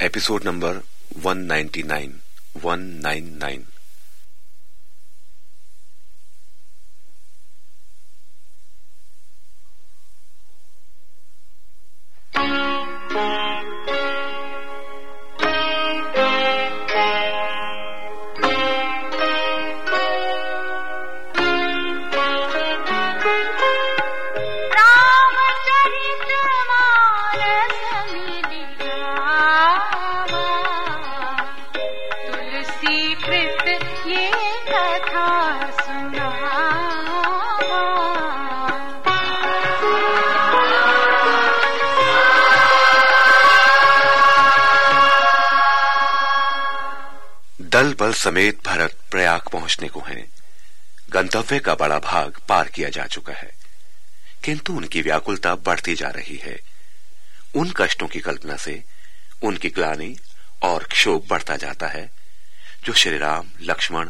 Episode number 199 199 दल बल समेत भरत प्रयाग पहुँचने को हैं। गंतव्य का बड़ा भाग पार किया जा चुका है। किंतु उनकी व्याकुलता बढ़ती जा रही है। उन कष्टों की कल्पना से उनकी ग्लानी और क्षोभ बढ़ता जाता है, जो श्री राम, लक्ष्मण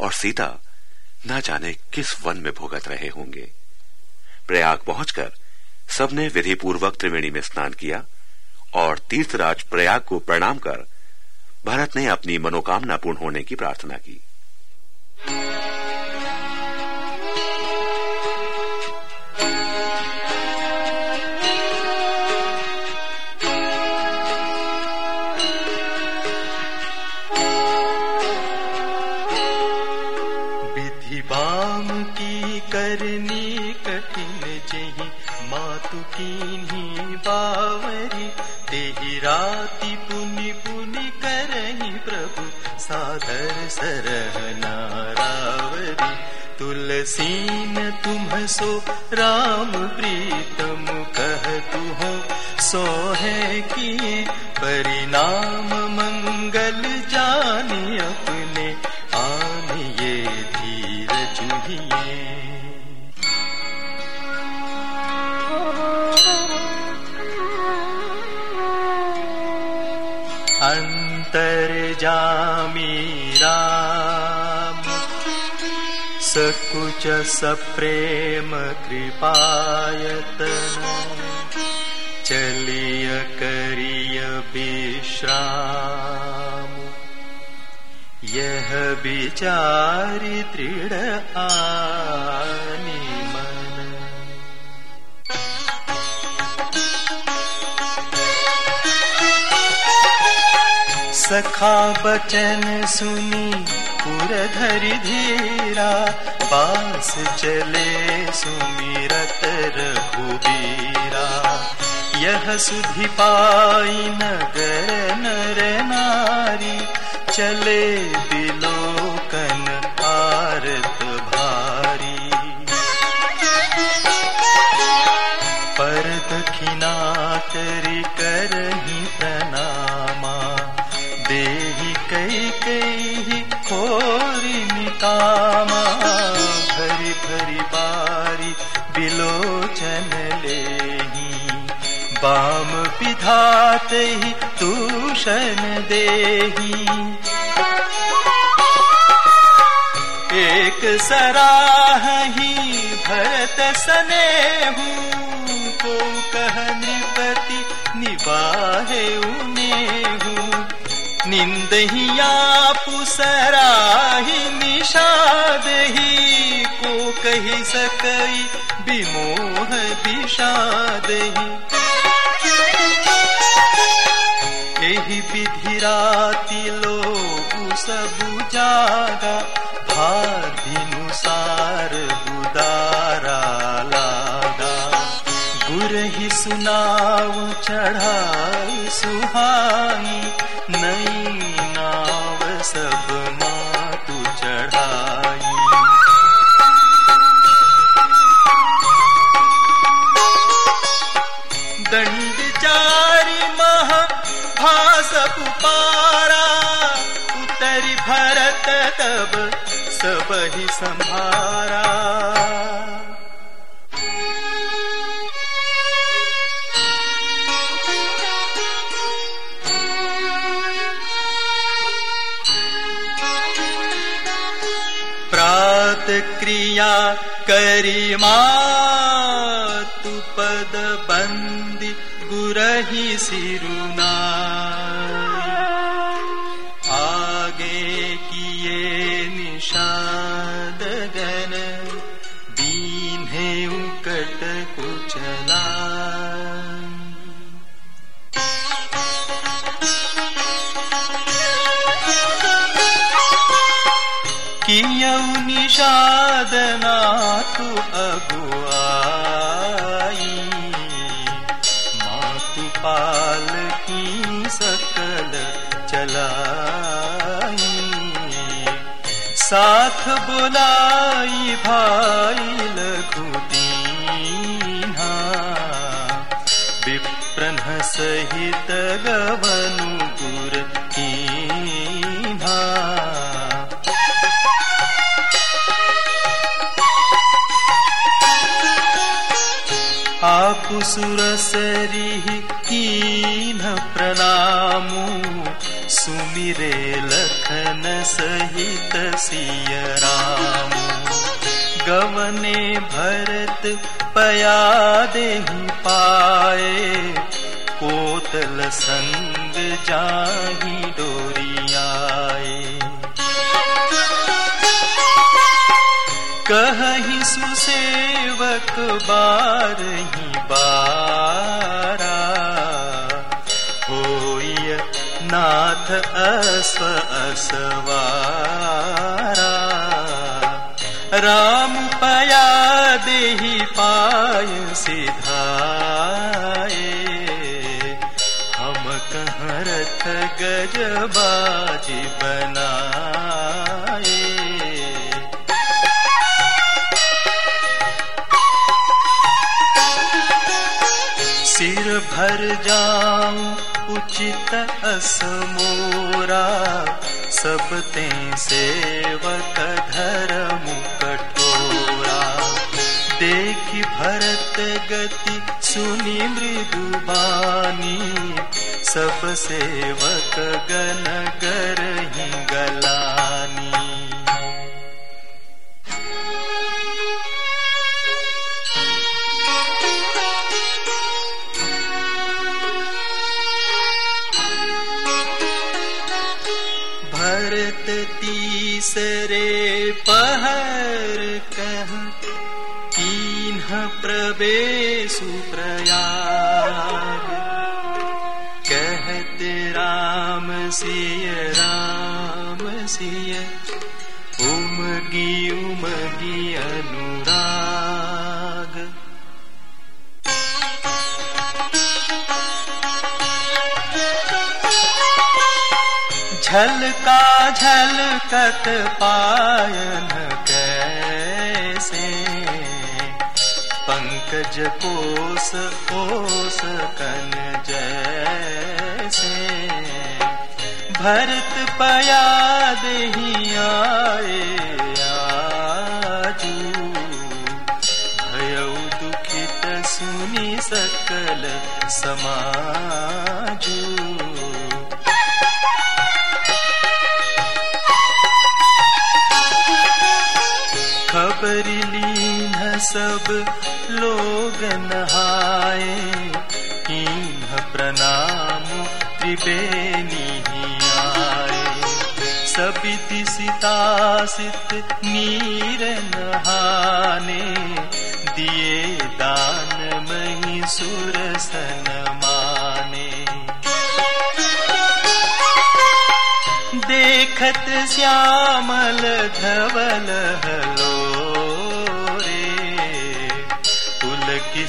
और सीता न जाने किस वन में भुगत रहे होंगे। प्रयाग पहुंचकर सबने विधि पूर्वक त्रिवेणी में स्नान किया और तीर्थराज प्रयाग को प्रणाम कर भरत ने अपनी मनोकामना पूर्ण होने की प्रार्थना की। बाम की करनी कठिन जही, मातु की बावरी तेही राति पुनि सादर नारावरी तुलसीन तुम सो, राम प्रीतम कह तु हो। सो है किए परिणाम मंगल जानी अपने आनिए धीर जुहिए अंतर जामी राम सकुच सप्रेम कृपायतन चलिय करिय विश्राम। यह विचारि दृढ़ आनी सखा बचन सुनी पुर धरि, बास चले सुमिरत रघुबीरा। यह सुधि पाई नगर नर नारी, चले बिलोकन आरत भारी। पर दखिना करी करही प्रणामा निकामा भरी भरी बारी बिलोचन लेही बाम विधाते ही दूषण देही। एक सराही भरत सने को कह नृपति निवाहे उन्हें निंदहिया पुसराही निषाद ही को कही सकई विमोह विषाद यही विधि राति लोग सब जागा भादिनुसार सुनाव चढ़ाई, सुहाई, नई नाव सब मातु चढ़ाई। दंड चारि मह भास पारा उतरि भरत तब सब ही संभारा। क्रिया करी मातु पद बंदी गुरही सिरुना निषाद नाथु अगुआई। मातु पाल की सकल चलाई। साथ बुलाई भाई लघुदीना विप्रन सहित गवनु गुर सुरसरी कीन प्रणामु सुमिरे लखन सहित सिय राम गवने भरत पया देहि पाए कोतल संग जाही डोरियाए कही सुसेवक बारही बारा। होय नाथ अस्व असवारा। राम पया देही पाय सिधाए हम कह रथ गजबाजी बनाए। सिर भर उचित असमोरा, सब ते सेवक धर्म कठोरा। देखी भरत गति, सुनी मृदुबानी सब सेवक गन गरही गलानी प्रयाग। कहते राम सिय राम सिय उमगी उमगी अनुराग। झलका झलकत पायन कैसे पंकज कोस ओस कन जैसे। भरत पया दही आए दुखित सुनी सकल समाजू। खबर सब लोग नहाए कीन्ह प्रणाम त्रिवेणी आए। सबिति सितासित नीर नहाने, दिए दान मही सुर सन माने। देखत श्यामल धवल हलो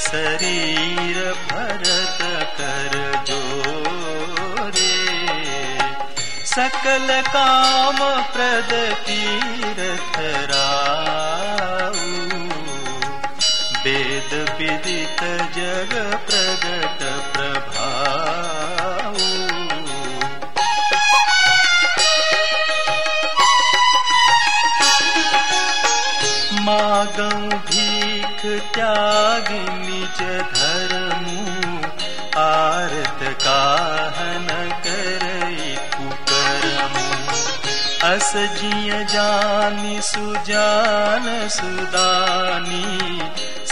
शरीर भरत कर जो रे सकल काम प्रद तीरथ राऊ वेद विदित जग प्रगट प्रभाऊ मागं भीख त्याग निज धर्मु आरत काहन करई कुकरमु। अस जिय जानि सुजान सुदानी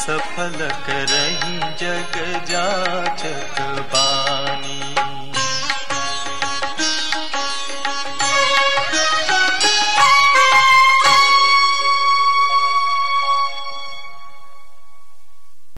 सफल करही जग जाचक बा